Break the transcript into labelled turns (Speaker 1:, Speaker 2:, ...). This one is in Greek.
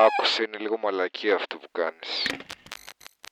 Speaker 1: Άκουσε, είναι λίγο μαλακή αυτό που κάνεις.